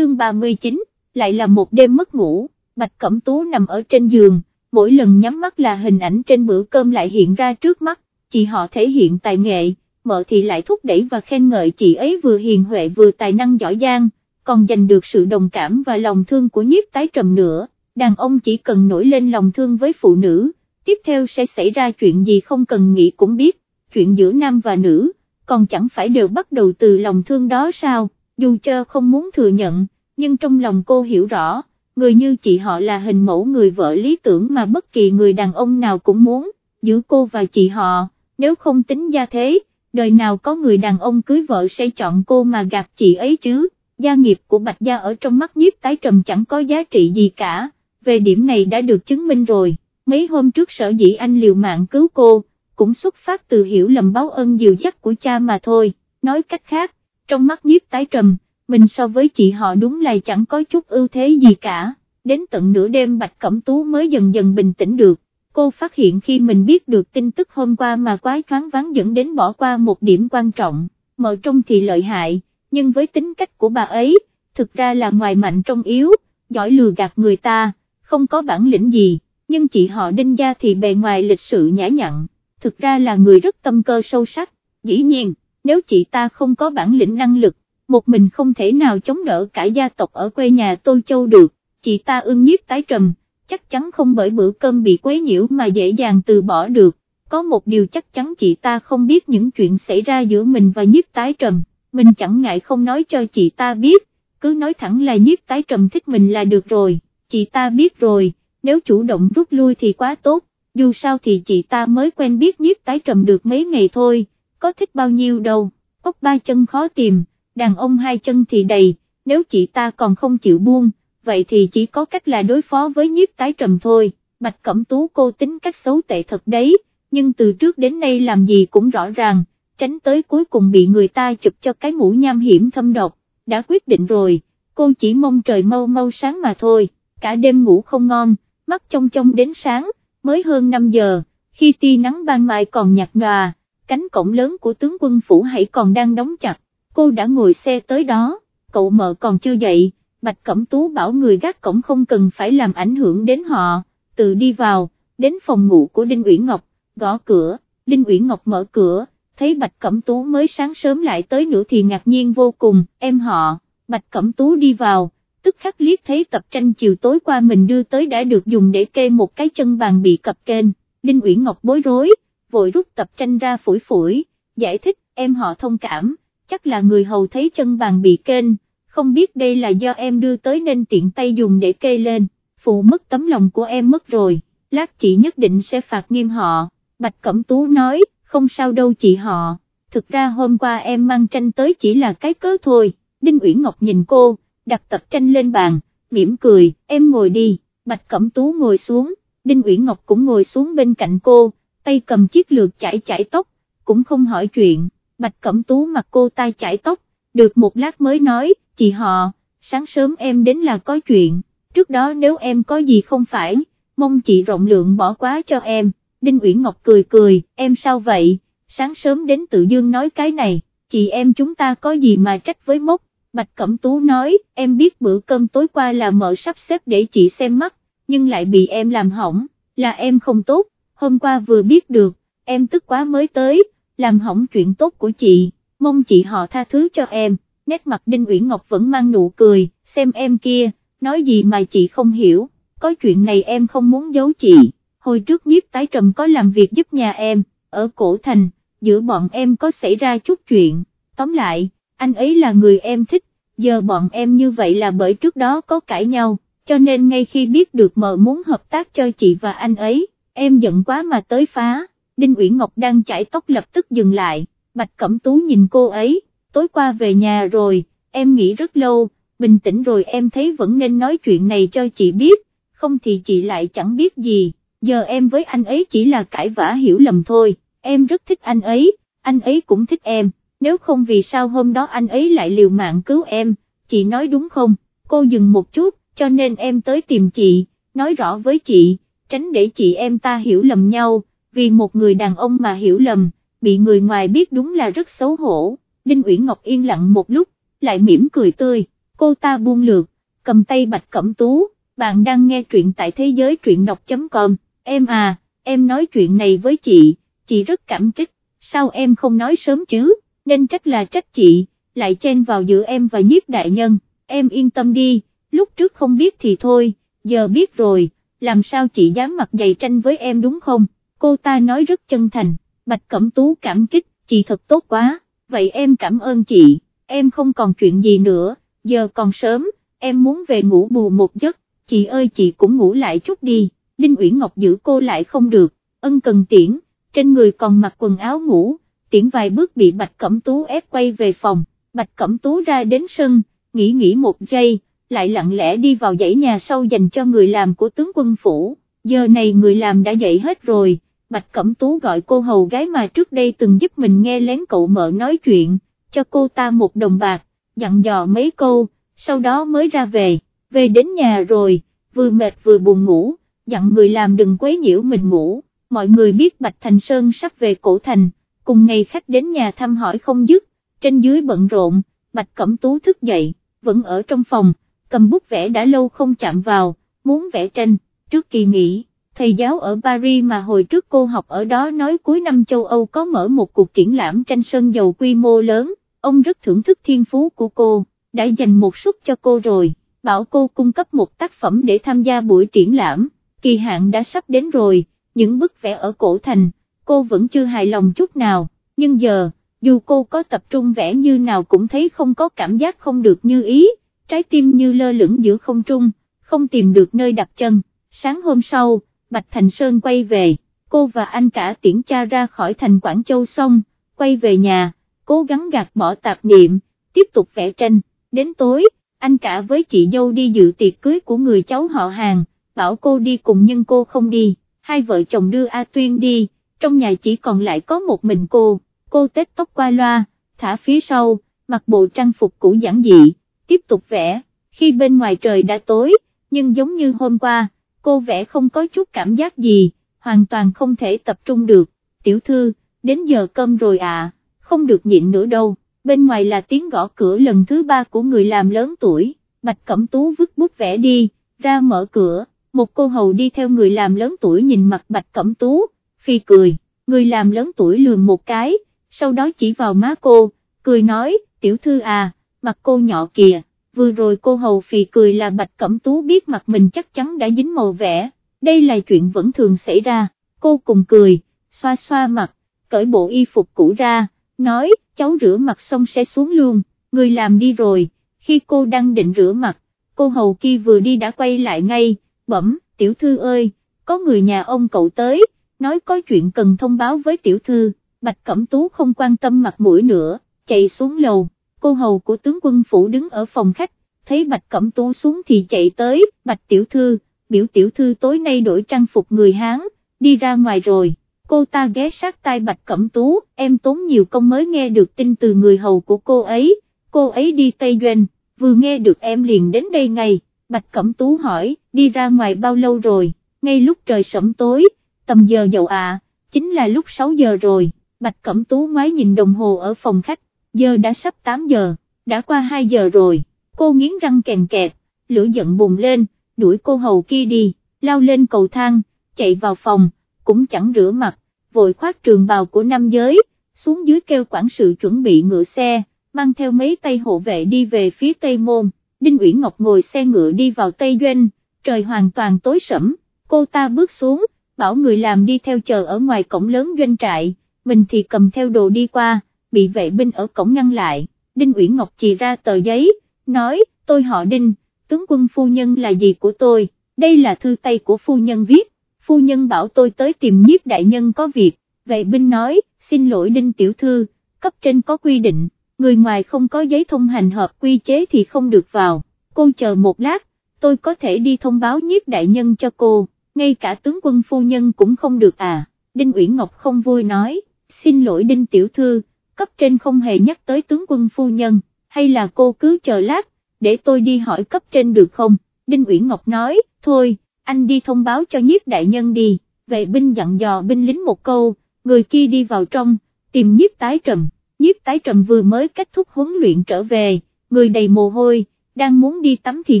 chương 39, lại là một đêm mất ngủ, Bạch Cẩm Tú nằm ở trên giường, mỗi lần nhắm mắt là hình ảnh trên bữa cơm lại hiện ra trước mắt, chị họ thể hiện tài nghệ, mợ thì lại thúc đẩy và khen ngợi chị ấy vừa hiền huệ vừa tài năng giỏi giang, còn giành được sự đồng cảm và lòng thương của nhiếp tái trầm nữa, đàn ông chỉ cần nổi lên lòng thương với phụ nữ, tiếp theo sẽ xảy ra chuyện gì không cần nghĩ cũng biết, chuyện giữa nam và nữ, còn chẳng phải đều bắt đầu từ lòng thương đó sao, dù cho không muốn thừa nhận, nhưng trong lòng cô hiểu rõ, người như chị họ là hình mẫu người vợ lý tưởng mà bất kỳ người đàn ông nào cũng muốn, giữa cô và chị họ, nếu không tính gia thế, đời nào có người đàn ông cưới vợ sẽ chọn cô mà gạt chị ấy chứ, gia nghiệp của Bạch Gia ở trong mắt nhiếp tái trầm chẳng có giá trị gì cả, về điểm này đã được chứng minh rồi, mấy hôm trước sở dĩ anh liều mạng cứu cô, cũng xuất phát từ hiểu lầm báo ân dìu dắt của cha mà thôi, nói cách khác, trong mắt nhiếp tái trầm, mình so với chị họ đúng là chẳng có chút ưu thế gì cả, đến tận nửa đêm Bạch Cẩm Tú mới dần dần bình tĩnh được, cô phát hiện khi mình biết được tin tức hôm qua mà quái thoáng ván dẫn đến bỏ qua một điểm quan trọng, mở trong thì lợi hại, nhưng với tính cách của bà ấy, thực ra là ngoài mạnh trong yếu, giỏi lừa gạt người ta, không có bản lĩnh gì, nhưng chị họ đinh gia thì bề ngoài lịch sự nhã nhặn, thực ra là người rất tâm cơ sâu sắc, dĩ nhiên, nếu chị ta không có bản lĩnh năng lực, một mình không thể nào chống đỡ cả gia tộc ở quê nhà Tô Châu được, chị ta ương nhiếp tái trầm, chắc chắn không bởi bữa cơm bị quấy nhiễu mà dễ dàng từ bỏ được, có một điều chắc chắn chị ta không biết những chuyện xảy ra giữa mình và nhiếp tái trầm, mình chẳng ngại không nói cho chị ta biết, cứ nói thẳng là nhiếp tái trầm thích mình là được rồi, chị ta biết rồi, nếu chủ động rút lui thì quá tốt, dù sao thì chị ta mới quen biết nhiếp tái trầm được mấy ngày thôi, có thích bao nhiêu đâu, ốc ba chân khó tìm đàn ông hai chân thì đầy, nếu chị ta còn không chịu buông, vậy thì chỉ có cách là đối phó với nhiếp tái trầm thôi, Bạch Cẩm Tú cô tính cách xấu tệ thật đấy, nhưng từ trước đến nay làm gì cũng rõ ràng, tránh tới cuối cùng bị người ta chụp cho cái mũ nham hiểm thâm độc, đã quyết định rồi, cô chỉ mong trời mau mau sáng mà thôi, cả đêm ngủ không ngon, mắt trông trông đến sáng, mới hơn 5 giờ, khi tia nắng ban mai còn nhạt nhòa, cánh cổng lớn của tướng quân phủ hãy còn đang đóng chặt, cô đã ngồi xe tới đó, cậu mợ còn chưa dậy, Bạch Cẩm Tú bảo người gác cổng không cần phải làm ảnh hưởng đến họ, tự đi vào, đến phòng ngủ của Đinh Uyển Ngọc, gõ cửa, Đinh Uyển Ngọc mở cửa, thấy Bạch Cẩm Tú mới sáng sớm lại tới nữa thì ngạc nhiên vô cùng, em họ, Bạch Cẩm Tú đi vào, tức khắc liếc thấy tập tranh chiều tối qua mình đưa tới đã được dùng để kê một cái chân bàn bị cập kênh, Đinh Uyển Ngọc bối rối, vội rút tập tranh ra phủi phủi, giải thích, em họ thông cảm chắc là người hầu thấy chân bàn bị kênh, không biết đây là do em đưa tới nên tiện tay dùng để kê lên, phụ mất tấm lòng của em mất rồi, lát chị nhất định sẽ phạt nghiêm họ, Bạch Cẩm Tú nói, không sao đâu chị họ, thực ra hôm qua em mang tranh tới chỉ là cái cớ thôi, Đinh Uyển Ngọc nhìn cô, đặt tập tranh lên bàn, mỉm cười, em ngồi đi, Bạch Cẩm Tú ngồi xuống, Đinh Uyển Ngọc cũng ngồi xuống bên cạnh cô, tay cầm chiếc lược chải chải tóc, cũng không hỏi chuyện. Bạch Cẩm Tú mặc cô tay chải tóc, được một lát mới nói, chị họ, sáng sớm em đến là có chuyện, trước đó nếu em có gì không phải, mong chị rộng lượng bỏ quá cho em, Đinh Uyển Ngọc cười cười, em sao vậy, sáng sớm đến tự dương nói cái này, chị em chúng ta có gì mà trách với mốc, Bạch Cẩm Tú nói, em biết bữa cơm tối qua là mợ sắp xếp để chị xem mắt, nhưng lại bị em làm hỏng, là em không tốt, hôm qua vừa biết được, em tức quá mới tới, làm hỏng chuyện tốt của chị, mong chị họ tha thứ cho em, nét mặt Đinh Uyển Ngọc vẫn mang nụ cười, xem em kia, nói gì mà chị không hiểu, có chuyện này em không muốn giấu chị, hồi trước nhiếp tái trầm có làm việc giúp nhà em, ở cổ thành, giữa bọn em có xảy ra chút chuyện, tóm lại, anh ấy là người em thích, giờ bọn em như vậy là bởi trước đó có cãi nhau, cho nên ngay khi biết được mợ muốn hợp tác cho chị và anh ấy, em giận quá mà tới phá. Đinh Uyển Ngọc đang chải tóc lập tức dừng lại, Bạch Cẩm Tú nhìn cô ấy, tối qua về nhà rồi, em nghĩ rất lâu, bình tĩnh rồi em thấy vẫn nên nói chuyện này cho chị biết, không thì chị lại chẳng biết gì, giờ em với anh ấy chỉ là cãi vã hiểu lầm thôi, em rất thích anh ấy, anh ấy cũng thích em, nếu không vì sao hôm đó anh ấy lại liều mạng cứu em, chị nói đúng không, cô dừng một chút, cho nên em tới tìm chị, nói rõ với chị, tránh để chị em ta hiểu lầm nhau vì một người đàn ông mà hiểu lầm, bị người ngoài biết đúng là rất xấu hổ, Đinh Uyển Ngọc yên lặng một lúc, lại mỉm cười tươi, cô ta buông lược cầm tay Bạch Cẩm Tú, bạn đang nghe truyện tại thế giới truyện đọc.com, em à, em nói chuyện này với chị, chị rất cảm kích, sao em không nói sớm chứ, nên trách là trách chị, lại chen vào giữa em và nhiếp đại nhân, em yên tâm đi, lúc trước không biết thì thôi, giờ biết rồi, làm sao chị dám mặt dày tranh với em đúng không, cô ta nói rất chân thành, Bạch Cẩm Tú cảm kích, chị thật tốt quá, vậy em cảm ơn chị, em không còn chuyện gì nữa, giờ còn sớm, em muốn về ngủ bù một giấc, chị ơi chị cũng ngủ lại chút đi, Đinh Uyển Ngọc giữ cô lại không được, ân cần tiễn, trên người còn mặc quần áo ngủ, tiễn vài bước bị Bạch Cẩm Tú ép quay về phòng, Bạch Cẩm Tú ra đến sân, nghỉ nghỉ một giây, lại lặng lẽ đi vào dãy nhà sau dành cho người làm của tướng quân phủ, giờ này người làm đã dậy hết rồi, Bạch Cẩm Tú gọi cô hầu gái mà trước đây từng giúp mình nghe lén cậu mợ nói chuyện, cho cô ta một đồng bạc, dặn dò mấy câu, sau đó mới ra về, về đến nhà rồi, vừa mệt vừa buồn ngủ, dặn người làm đừng quấy nhiễu mình ngủ, mọi người biết Bạch Thành Sơn sắp về cổ thành, cùng ngày khách đến nhà thăm hỏi không dứt, trên dưới bận rộn, Bạch Cẩm Tú thức dậy, vẫn ở trong phòng, cầm bút vẽ đã lâu không chạm vào, muốn vẽ tranh, trước kỳ nghỉ, thầy giáo ở Paris mà hồi trước cô học ở đó nói cuối năm châu Âu có mở một cuộc triển lãm tranh sơn dầu quy mô lớn, ông rất thưởng thức thiên phú của cô, đã dành một suất cho cô rồi, bảo cô cung cấp một tác phẩm để tham gia buổi triển lãm, kỳ hạn đã sắp đến rồi, những bức vẽ ở cổ thành, cô vẫn chưa hài lòng chút nào, nhưng giờ, dù cô có tập trung vẽ như nào cũng thấy không có cảm giác không được như ý, trái tim như lơ lửng giữa không trung, không tìm được nơi đặt chân, sáng hôm sau, Bạch Thành Sơn quay về, cô và anh cả tiễn cha ra khỏi thành Quảng Châu xong, quay về nhà, cố gắng gạt bỏ tạp niệm, tiếp tục vẽ tranh, đến tối, anh cả với chị dâu đi dự tiệc cưới của người cháu họ hàng, bảo cô đi cùng nhưng cô không đi, hai vợ chồng đưa A Tuyên đi, trong nhà chỉ còn lại có một mình cô, cô tết tóc qua loa, thả phía sau, mặc bộ trang phục cũ giản dị, tiếp tục vẽ, khi bên ngoài trời đã tối, nhưng giống như hôm qua, cô vẽ không có chút cảm giác gì, hoàn toàn không thể tập trung được, tiểu thư, đến giờ cơm rồi à, không được nhịn nữa đâu, bên ngoài là tiếng gõ cửa lần thứ ba của người làm lớn tuổi, Bạch Cẩm Tú vứt bút vẽ đi, ra mở cửa, một cô hầu đi theo người làm lớn tuổi nhìn mặt Bạch Cẩm Tú, phi cười, người làm lớn tuổi lườm một cái, sau đó chỉ vào má cô, cười nói, tiểu thư à, mặt cô nhỏ kìa, vừa rồi cô hầu phì cười là Bạch Cẩm Tú biết mặt mình chắc chắn đã dính màu vẽ, đây là chuyện vẫn thường xảy ra, cô cùng cười, xoa xoa mặt, cởi bộ y phục cũ ra, nói, cháu rửa mặt xong sẽ xuống luôn, người làm đi rồi, khi cô đang định rửa mặt, cô hầu kia vừa đi đã quay lại ngay, bẩm, tiểu thư ơi, có người nhà ông cậu tới, nói có chuyện cần thông báo với tiểu thư, Bạch Cẩm Tú không quan tâm mặt mũi nữa, chạy xuống lầu, cô hầu của tướng quân phủ đứng ở phòng khách, thấy Bạch Cẩm Tú xuống thì chạy tới, Bạch Tiểu Thư, biểu Tiểu Thư tối nay đổi trang phục người Hán, đi ra ngoài rồi, cô ta ghé sát tai Bạch Cẩm Tú, em tốn nhiều công mới nghe được tin từ người hầu của cô ấy, cô ấy đi Tây Doanh, vừa nghe được em liền đến đây ngay, Bạch Cẩm Tú hỏi, đi ra ngoài bao lâu rồi, ngay lúc trời sẩm tối, tầm giờ dậu à, chính là lúc 6 giờ rồi, Bạch Cẩm Tú ngoái nhìn đồng hồ ở phòng khách, giờ đã sắp 8 giờ, đã qua 2 giờ rồi, cô nghiến răng kèn kẹt, lửa giận bùng lên, đuổi cô hầu kia đi, lao lên cầu thang, chạy vào phòng, cũng chẳng rửa mặt, vội khoác trường bào của nam giới, xuống dưới kêu quản sự chuẩn bị ngựa xe, mang theo mấy tay hộ vệ đi về phía Tây Môn, Đinh Uyển Ngọc ngồi xe ngựa đi vào Tây Doanh, trời hoàn toàn tối sẫm, cô ta bước xuống, bảo người làm đi theo chờ ở ngoài cổng lớn doanh trại, mình thì cầm theo đồ đi qua, bị vệ binh ở cổng ngăn lại, Đinh Uyển Ngọc chỉ ra tờ giấy, nói, tôi họ Đinh, tướng quân phu nhân là gì của tôi, đây là thư tay của phu nhân viết, phu nhân bảo tôi tới tìm nhiếp đại nhân có việc, vệ binh nói, xin lỗi Đinh tiểu thư, cấp trên có quy định, người ngoài không có giấy thông hành hợp quy chế thì không được vào, cô chờ một lát, tôi có thể đi thông báo nhiếp đại nhân cho cô, ngay cả tướng quân phu nhân cũng không được à, Đinh Uyển Ngọc không vui nói, xin lỗi Đinh tiểu thư, cấp trên không hề nhắc tới tướng quân phu nhân, hay là cô cứ chờ lát, để tôi đi hỏi cấp trên được không, Đinh Uyển Ngọc nói, thôi, anh đi thông báo cho nhiếp đại nhân đi, vệ binh dặn dò binh lính một câu, người kia đi vào trong, tìm nhiếp tái trầm, nhiếp tái trầm vừa mới kết thúc huấn luyện trở về, người đầy mồ hôi, đang muốn đi tắm thì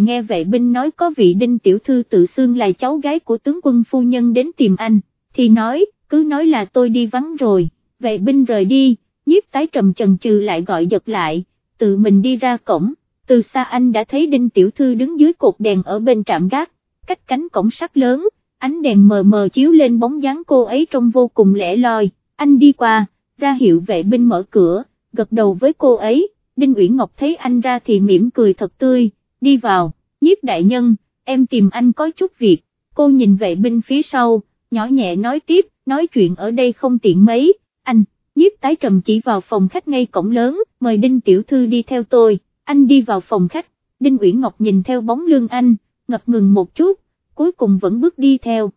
nghe vệ binh nói có vị đinh tiểu thư tự xưng là cháu gái của tướng quân phu nhân đến tìm anh, thì nói, cứ nói là tôi đi vắng rồi, vệ binh rời đi, nhiếp tái trầm chần chừ lại gọi giật lại, tự mình đi ra cổng, từ xa anh đã thấy đinh tiểu thư đứng dưới cột đèn ở bên trạm gác, cách cánh cổng sắt lớn, ánh đèn mờ mờ chiếu lên bóng dáng cô ấy trông vô cùng lẻ loi, anh đi qua, ra hiệu vệ binh mở cửa, gật đầu với cô ấy, Đinh Uyển Ngọc thấy anh ra thì mỉm cười thật tươi, đi vào, nhiếp đại nhân, em tìm anh có chút việc, cô nhìn vệ binh phía sau, nhỏ nhẹ nói tiếp, nói chuyện ở đây không tiện mấy, anh, nhiếp tái trầm chỉ vào phòng khách ngay cổng lớn, mời Đinh Tiểu Thư đi theo tôi, anh đi vào phòng khách, Đinh Uyển Ngọc nhìn theo bóng lưng anh, ngập ngừng một chút, cuối cùng vẫn bước đi theo.